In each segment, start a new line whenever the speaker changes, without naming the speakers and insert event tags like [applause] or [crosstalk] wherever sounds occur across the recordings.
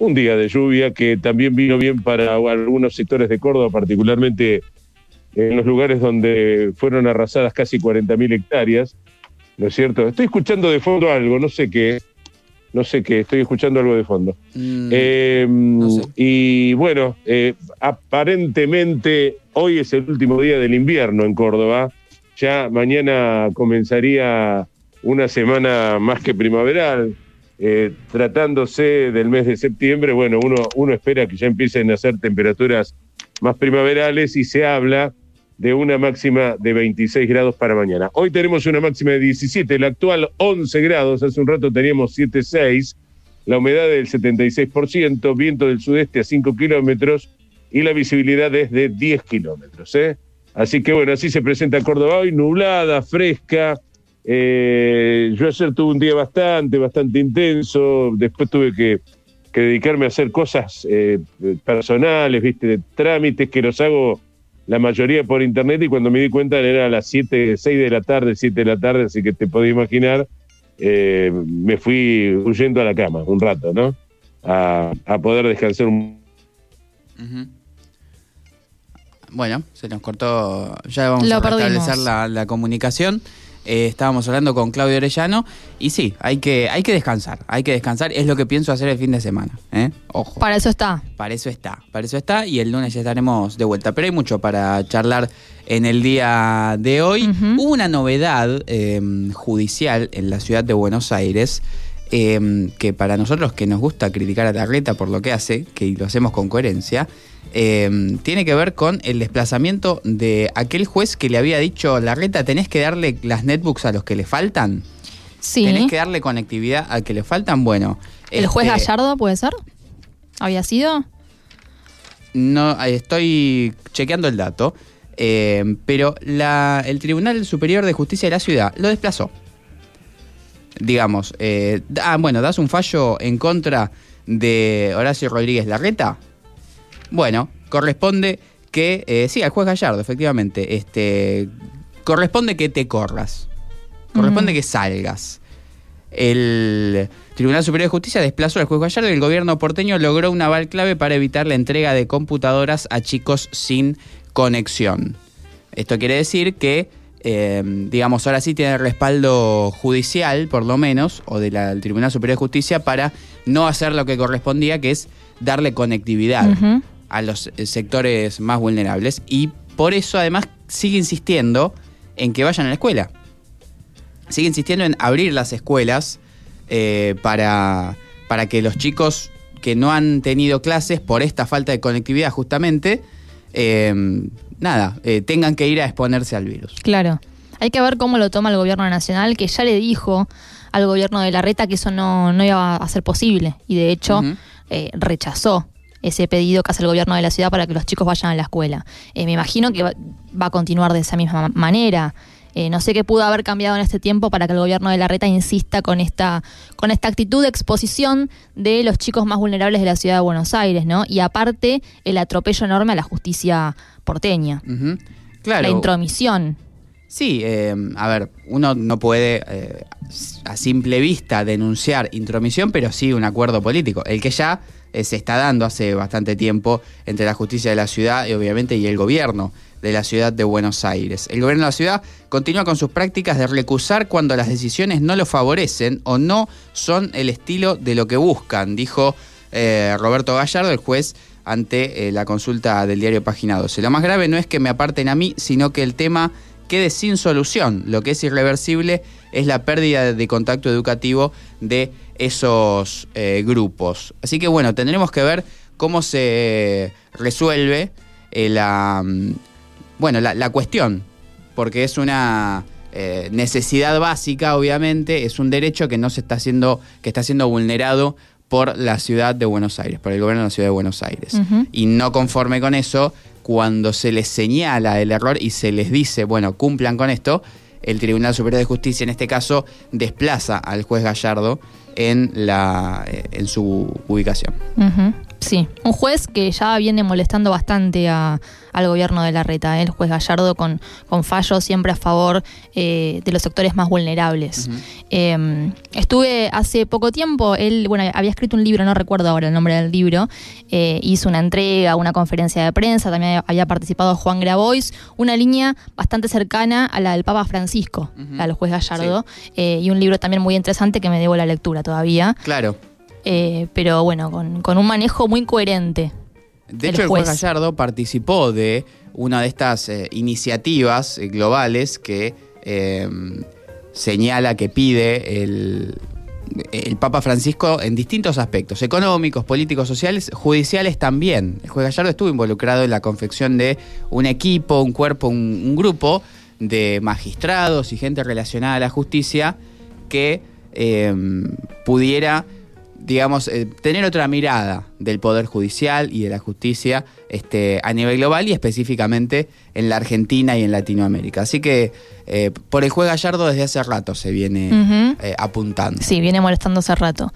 un día de lluvia que también vino bien para algunos sectores de Córdoba, particularmente en los lugares donde fueron arrasadas casi 40.000 hectáreas, ¿no es cierto? Estoy escuchando de fondo algo, no sé qué, no sé qué, estoy escuchando algo de fondo.
Mm,
Eh,
no sé.
Y bueno, eh, aparentemente hoy es el último día del invierno en Córdoba. Ya mañana comenzaría una semana más que primaveral. Eh, tratándose del mes de septiembre, bueno, uno, espera que ya empiecen a hacer temperaturas más primaverales y se habla de una máxima de 26 grados para mañana. Hoy tenemos una máxima de 17, la actual 11 grados, hace un rato teníamos 7,6, la humedad del 76%, viento del sudeste a 5 kilómetros y la visibilidad es de 10 kilómetros. ¿eh? Así que bueno, así se presenta Córdoba hoy, nublada, fresca. Eh, yo ayer tuve un día bastante, bastante intenso, después tuve que, que dedicarme a hacer cosas eh, personales, viste, de trámites que los hago la mayoría por internet y cuando me di cuenta era a las 7, 6 de la tarde, 7 de la tarde, así que te podés imaginar, eh, me fui huyendo a la cama un rato, ¿no? A, a poder descansar un.
Bueno, se nos cortó. Ya vamos
Lo
a
perdimos.
restablecer la, la comunicación. Eh, estábamos hablando con Claudio Orellano. Y sí, hay que, hay que descansar. Hay que descansar. Es lo que pienso hacer el fin de semana. ¿eh? Ojo.
Para eso está.
Para eso está, para eso está y el lunes ya estaremos de vuelta. Pero hay mucho para charlar en el día de hoy. Hubo una novedad eh, judicial en la ciudad de Buenos Aires eh, que para nosotros que nos gusta criticar a Larreta por lo que hace, que lo hacemos con coherencia, eh, tiene que ver con el desplazamiento de aquel juez que le había dicho, Larreta, tenés que darle las netbooks a los que le faltan.
Sí.
Tenés que darle conectividad a que le faltan. Bueno.
¿El juez
este,
Gallardo puede ser? ¿Había sido?
No, estoy chequeando el dato. eh, pero la- el Tribunal Superior de Justicia de la Ciudad lo desplazó. Digamos, eh, ah, bueno, das un fallo en contra de Horacio Rodríguez Larreta. Bueno, corresponde que, eh, sí, al juez Gallardo, efectivamente, este, corresponde que te corras. Corresponde que salgas. El Tribunal Superior de Justicia desplazó al juez Gallardo y el gobierno porteño logró un aval clave para evitar la entrega de computadoras a chicos sin conexión. Esto quiere decir que, eh, digamos, ahora sí tiene respaldo judicial, por lo menos, o de la- del Tribunal Superior de Justicia, para no hacer lo que correspondía, que es darle conectividad. A los eh, sectores más vulnerables. Y por eso, además, sigue insistiendo en que vayan a la escuela sigue insistiendo en abrir las escuelas eh, para, para que los chicos que no han tenido clases por esta falta de conectividad justamente, eh, nada, eh, tengan que ir a exponerse al virus.
Claro. Hay que ver cómo lo toma el gobierno nacional, que ya le dijo al gobierno de la reta que eso no, no iba a ser posible. Y de hecho, eh, rechazó ese pedido que hace el gobierno de la ciudad para que los chicos vayan a la escuela. Eh, me imagino que va, va a continuar de esa misma ma- manera. Eh, no sé qué pudo haber cambiado en este tiempo para que el gobierno de la reta insista con esta, con esta actitud de exposición de los chicos más vulnerables de la ciudad de Buenos Aires, ¿no? Y aparte, el atropello enorme a la justicia porteña.
Claro.
La intromisión.
Sí, eh, a ver, uno no puede eh, a simple vista denunciar intromisión, pero sí un acuerdo político, el que ya eh, se está dando hace bastante tiempo entre la justicia de la ciudad y obviamente y el gobierno de la ciudad de Buenos Aires. El gobierno de la ciudad continúa con sus prácticas de recusar cuando las decisiones no lo favorecen o no son el estilo de lo que buscan, dijo eh, Roberto Gallardo, el juez ante eh, la consulta del diario Página 12. Lo más grave no es que me aparten a mí, sino que el tema quede sin solución. Lo que es irreversible es la pérdida de contacto educativo de esos eh, grupos. Así que bueno, tendremos que ver cómo se resuelve eh, la, mm, bueno, la, la cuestión, porque es una eh, necesidad básica, obviamente, es un derecho que no se está haciendo, que está siendo vulnerado por la ciudad de Buenos Aires, por el gobierno de la ciudad de Buenos Aires. Y no conforme con eso, cuando se les señala el error y se les dice, bueno, cumplan con esto, el Tribunal Superior de Justicia en este caso desplaza al juez Gallardo en, la, eh, en su ubicación.
Sí, un juez que ya viene molestando bastante a, al gobierno de la reta, ¿eh? el juez Gallardo con, con fallos siempre a favor eh, de los sectores más vulnerables. Eh, estuve hace poco tiempo, él, bueno, había escrito un libro, no recuerdo ahora el nombre del libro, hizo una entrega, una conferencia de prensa, también había participado Juan Grabois, una línea bastante cercana a la del Papa Francisco, al juez Gallardo, y un libro también muy interesante que me debo la lectura todavía.
Claro.
Pero bueno, con, con un manejo muy coherente
de hecho, el juez Gallardo participó de una de estas eh, iniciativas eh, globales que em, señala que pide el, el Papa Francisco en distintos aspectos, económicos, políticos, sociales, judiciales también. El juez Gallardo estuvo involucrado en la confección de un equipo, un cuerpo, un, grupo de magistrados y gente relacionada a la justicia que em, pudiera digamos, eh, tener otra mirada del Poder Judicial y de la justicia este, a nivel global y específicamente en la Argentina y en Latinoamérica. Así que eh, por el juez Gallardo desde hace rato se viene eh, apuntando.
Sí, viene molestando hace rato.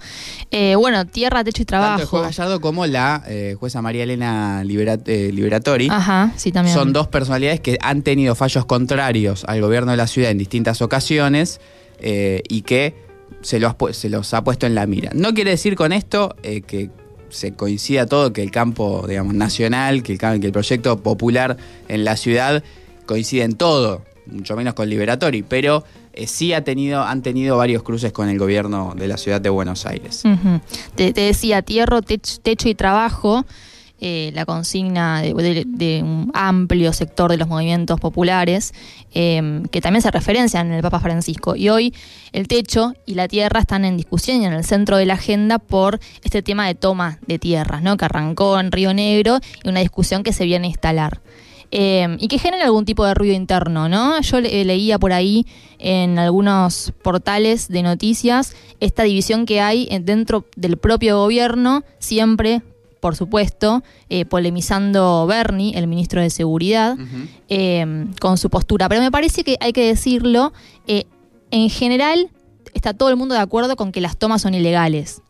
bueno, tierra, techo y trabajo.
Tanto el juez Gallardo como la jueza María Elena Liberatori
Ajá, sí, también.
son dos personalidades que han tenido fallos contrarios al gobierno de la ciudad en distintas ocasiones y que se los, se los ha puesto en la mira. No quiere decir con esto eh, que se coincida todo, que el campo digamos, nacional, que el, que el proyecto popular en la ciudad coincide en todo, mucho menos con Liberatori, pero eh, sí ha tenido, han tenido varios cruces con el gobierno de la ciudad de Buenos Aires.
te, decía, tierra, techo y trabajo eh, la consigna de, un amplio sector de los movimientos populares, em, que también se referencian en el Papa Francisco. Y hoy el techo y la tierra están en discusión y en el centro de la agenda por este tema de toma de tierras, ¿no? que arrancó en Río Negro y una discusión que se viene a instalar. Em, y que genera algún tipo de ruido interno, ¿no? Yo leía por ahí en algunos portales de noticias esta división que hay dentro del propio gobierno, siempre por supuesto, eh, polemizando Bernie, el ministro de Seguridad, eh, con su postura. Pero me parece que hay que decirlo, eh, en general está todo el mundo de acuerdo con que las tomas son ilegales.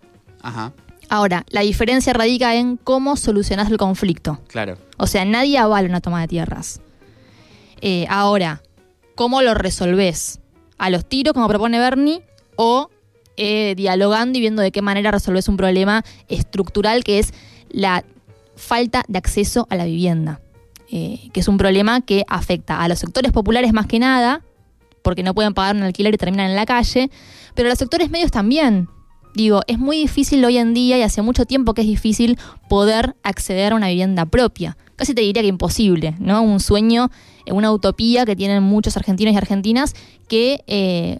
Ahora, la diferencia radica en cómo solucionás el conflicto.
Claro.
O sea, nadie avala una toma de tierras. ahora, ¿cómo lo resolvés? ¿A los tiros, como propone Bernie, o dialogando y viendo de qué manera resolvés un problema estructural que es la falta de acceso a la vivienda, eh, que es un problema que afecta a los sectores populares más que nada, porque no pueden pagar un alquiler y terminan en la calle, pero a los sectores medios también. Digo, es muy difícil hoy en día y hace mucho tiempo que es difícil poder acceder a una vivienda propia. Casi te diría que imposible, ¿no? Un sueño, una utopía que tienen muchos argentinos y argentinas que eh,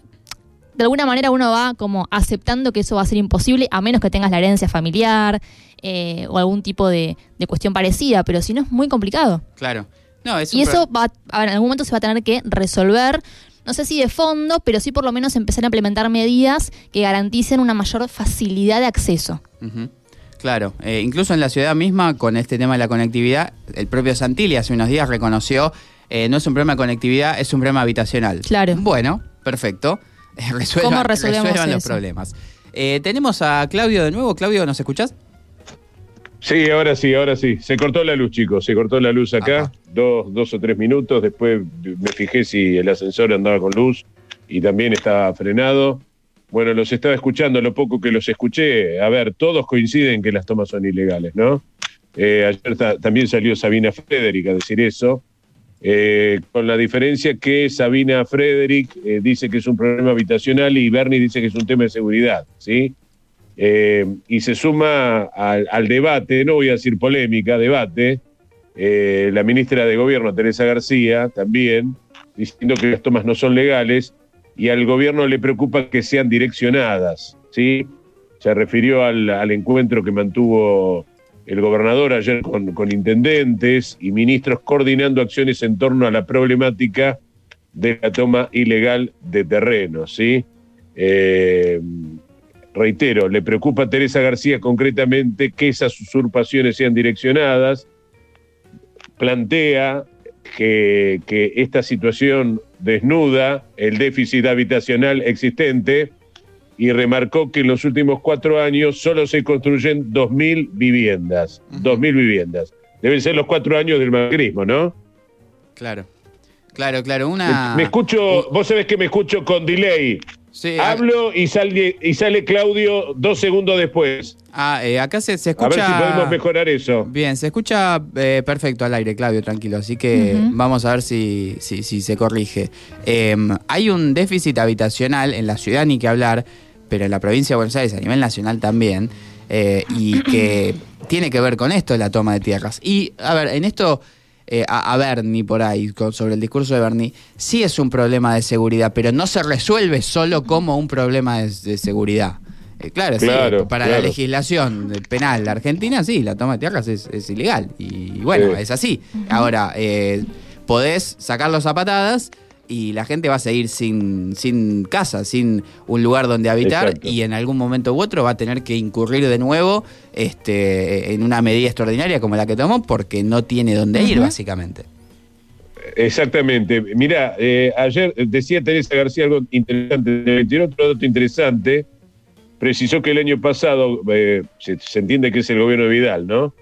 de alguna manera uno va como aceptando que eso va a ser imposible a menos que tengas la herencia familiar eh, o algún tipo de, cuestión parecida, pero si no es muy complicado.
Claro.
y eso va, a en algún momento se va a tener que resolver, no sé si de fondo, pero sí por lo menos empezar a implementar medidas que garanticen una mayor facilidad de acceso.
Claro, eh, incluso en la ciudad misma, con este tema de la conectividad, el propio Santilli hace unos días reconoció, eh, no es un problema de conectividad, es un problema habitacional.
Claro.
Bueno, perfecto. [laughs] resuelvan, resuelvan los problemas. Eh, tenemos a Claudio de nuevo. Claudio, ¿nos escuchás?
Sí, ahora sí, ahora sí. Se cortó la luz, chicos. Se cortó la luz acá. Dos, dos o tres minutos. Después me fijé si el ascensor andaba con luz y también estaba frenado. Bueno, los estaba escuchando, lo poco que los escuché. A ver, todos coinciden que las tomas son ilegales, ¿no? Eh, ayer también salió Sabina Federica a decir eso. Eh, con la diferencia que Sabina Frederick eh, dice que es un problema habitacional y Bernie dice que es un tema de seguridad, ¿sí? Eh, y se suma al, debate, no voy a decir polémica, debate, la ministra de Gobierno, Teresa García, también, diciendo que las tomas no son legales y al gobierno le preocupa que sean direccionadas, ¿sí? Se refirió al encuentro que mantuvo el gobernador ayer con, intendentes y ministros coordinando acciones en torno a la problemática de la toma ilegal de terrenos, ¿sí? Eh, reitero, le preocupa a Teresa García concretamente que esas usurpaciones sean direccionadas, plantea que esta situación desnuda el déficit habitacional existente y remarcó que en los últimos cuatro años solo se construyen 2.000 viviendas. 2.000 viviendas. Deben ser los cuatro años del macrismo, ¿no?
Claro. Claro, claro. Una...
Me, escucho, vos sabés que me escucho con delay. Sí, Hablo y sale, y sale Claudio dos segundos después.
Ah, eh, acá se, escucha. A
ver si podemos mejorar eso.
Bien, se escucha eh, perfecto al aire, Claudio, tranquilo. Así que vamos a ver si, si, si se corrige. Em, hay un déficit habitacional en la ciudad, ni que hablar pero en la provincia de Buenos Aires, a nivel nacional también, eh, y [clears throat] que tiene que ver con esto, la toma de tierras. Y, a ver, en esto, eh, a, Bernie por ahí, sobre el discurso de Bernie, sí es un problema de seguridad, pero no se resuelve solo como un problema de, seguridad. Eh, claro, sí, para la legislación penal de Argentina, sí, la toma de tierras es, ilegal. Y, bueno, es así. Ahora, podés sacarlos a patadas y la gente va a seguir sin, sin casa, sin un lugar donde habitar y en algún momento u otro va a tener que incurrir de nuevo este, en una medida extraordinaria como la que tomó porque no tiene dónde ir, básicamente.
Exactamente. Mira, eh, ayer decía Teresa García algo interesante, tiene otro dato interesante. Precisó que el año pasado, eh, se, se, entiende que es el gobierno de Vidal, ¿no?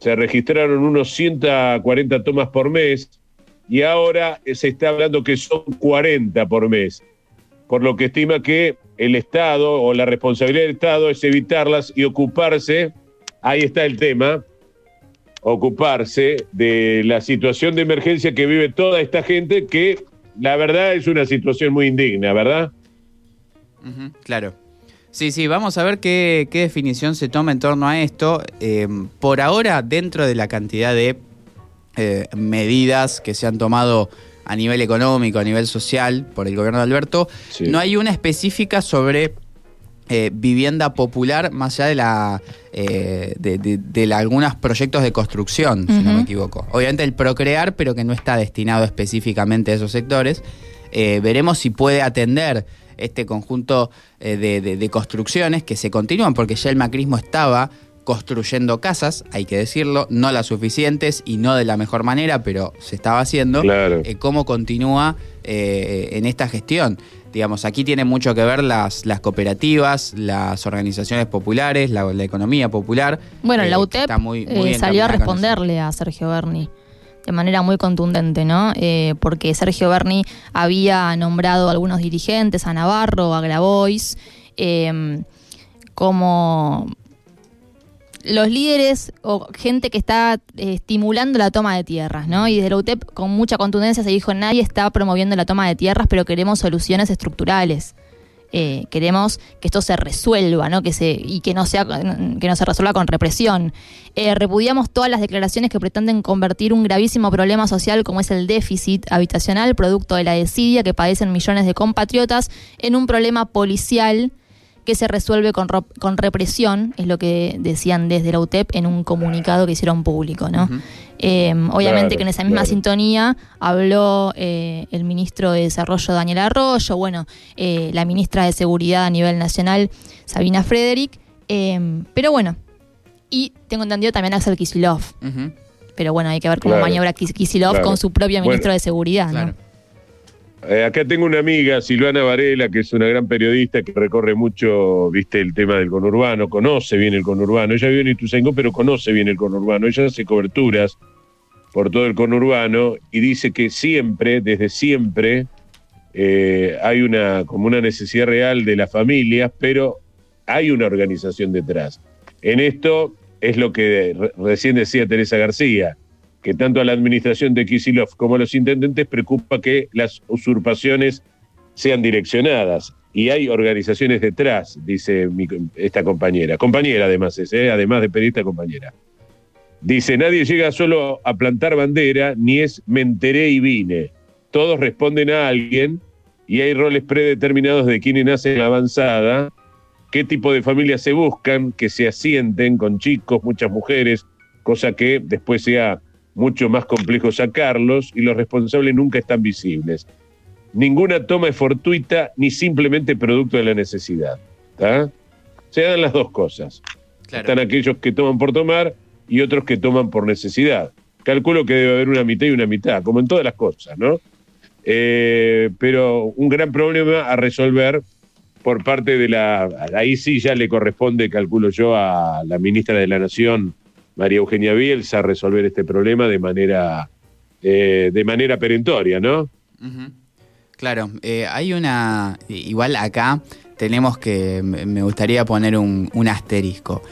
Se registraron unos 140 tomas por mes, y ahora se está hablando que son 40 por mes, por lo que estima que el Estado o la responsabilidad del Estado es evitarlas y ocuparse, ahí está el tema, ocuparse de la situación de emergencia que vive toda esta gente, que la verdad es una situación muy indigna, ¿verdad?
claro. Sí, sí, vamos a ver qué, definición se toma en torno a esto. Eh, por ahora, dentro de la cantidad de eh, medidas que se han tomado a nivel económico, a nivel social por el gobierno de Alberto, no hay una específica sobre eh, vivienda popular más allá de la eh, de, algunos proyectos de construcción, si no me equivoco. Obviamente el procrear, pero que no está destinado específicamente a esos sectores. veremos si puede atender este conjunto de construcciones que se continúan, porque ya el macrismo estaba construyendo casas, hay que decirlo, no las suficientes y no de la mejor manera, pero se estaba haciendo. Eh, ¿Cómo continúa eh, en esta gestión? Digamos, aquí tiene mucho que ver las, las cooperativas, las organizaciones populares, la, economía popular.
Bueno, la eh, UTEP salió a responderle a Sergio Berni de manera muy contundente, ¿no? porque Sergio Berni había nombrado a algunos dirigentes, a Navarro, a Grabois, como los líderes o gente que está eh, estimulando la toma de tierras, ¿no? Y desde la UTEP con mucha contundencia se dijo, nadie está promoviendo la toma de tierras, pero queremos soluciones estructurales. Eh, queremos que esto se resuelva, ¿no? Que se, y que no sea, que no se resuelva con represión. Eh, repudiamos todas las declaraciones que pretenden convertir un gravísimo problema social como es el déficit habitacional, producto de la desidia que padecen millones de compatriotas, en un problema policial que se resuelve con, con represión, es lo que decían desde la UTEP en un comunicado que hicieron público, ¿no? Em, obviamente que en esa misma sintonía habló eh, el ministro de Desarrollo Daniel Arroyo, bueno, eh, la ministra de Seguridad a nivel nacional Sabina Frederick, em, pero bueno, y tengo entendido también Axel Kisilov. Pero bueno, hay que ver cómo maniobra Kisilov con su propio ministro de Seguridad, ¿no?
Eh, acá tengo una amiga, Silvana Varela, que es una gran periodista que recorre mucho, viste, el tema del conurbano, conoce bien el conurbano. Ella vive en Ituzaingó, pero conoce bien el conurbano. Ella hace coberturas por todo el conurbano y dice que siempre, desde siempre, eh, hay una como una necesidad real de las familias, pero hay una organización detrás. En esto es lo que recién decía Teresa García que tanto a la administración de Kisilov como a los intendentes preocupa que las usurpaciones sean direccionadas. Y hay organizaciones detrás, dice esta compañera. Compañera además es, ¿eh? además de periodista compañera. Dice, nadie llega solo a plantar bandera, ni es me enteré y vine. Todos responden a alguien y hay roles predeterminados de quienes nacen avanzada, qué tipo de familias se buscan, que se asienten con chicos, muchas mujeres, cosa que después sea mucho más complejo sacarlos y los responsables nunca están visibles. Ninguna toma es fortuita ni simplemente producto de la necesidad. Se dan las dos cosas. Están aquellos que toman por tomar y otros que toman por necesidad. Calculo que debe haber una mitad y una mitad, como en todas las cosas, ¿no? Eh, pero un gran problema a resolver por parte de la... Ahí sí ya le corresponde, calculo yo, a la ministra de la Nación, María Eugenia Bielsa, resolver este problema de manera, eh, de manera perentoria, ¿no?
Claro, eh, hay una... Igual acá tenemos que... Me gustaría poner un, un asterisco.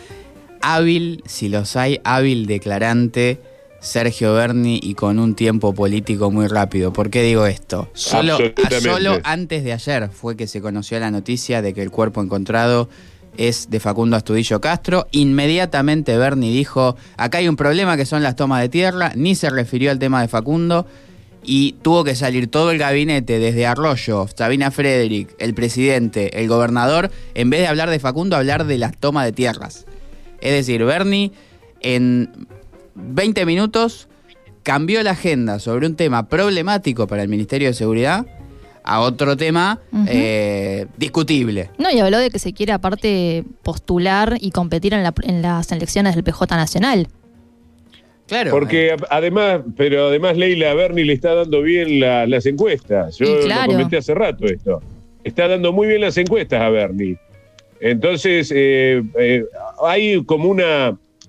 Hábil, si los hay, hábil declarante Sergio Berni y con un tiempo político muy rápido. ¿Por qué digo esto? Solo, solo antes de ayer fue que se conoció la noticia de que el cuerpo encontrado es de Facundo Astudillo Castro. Inmediatamente Berni dijo, acá hay un problema que son las tomas de tierra, ni se refirió al tema de Facundo y tuvo que salir todo el gabinete, desde Arroyo, Sabina Frederick, el presidente, el gobernador, en vez de hablar de Facundo, hablar de las tomas de tierras. Es decir, Berni en 20 minutos cambió la agenda sobre un tema problemático para el Ministerio de Seguridad a otro tema eh, discutible.
No, y habló de que se quiere aparte postular y competir en, en las elecciones del PJ Nacional.
Claro. Porque eh. además, pero además Leila Berni le está dando bien las encuestas. Yo lo comenté hace rato esto. Está dando muy bien las encuestas a Berni. Entonces, eh, hay como una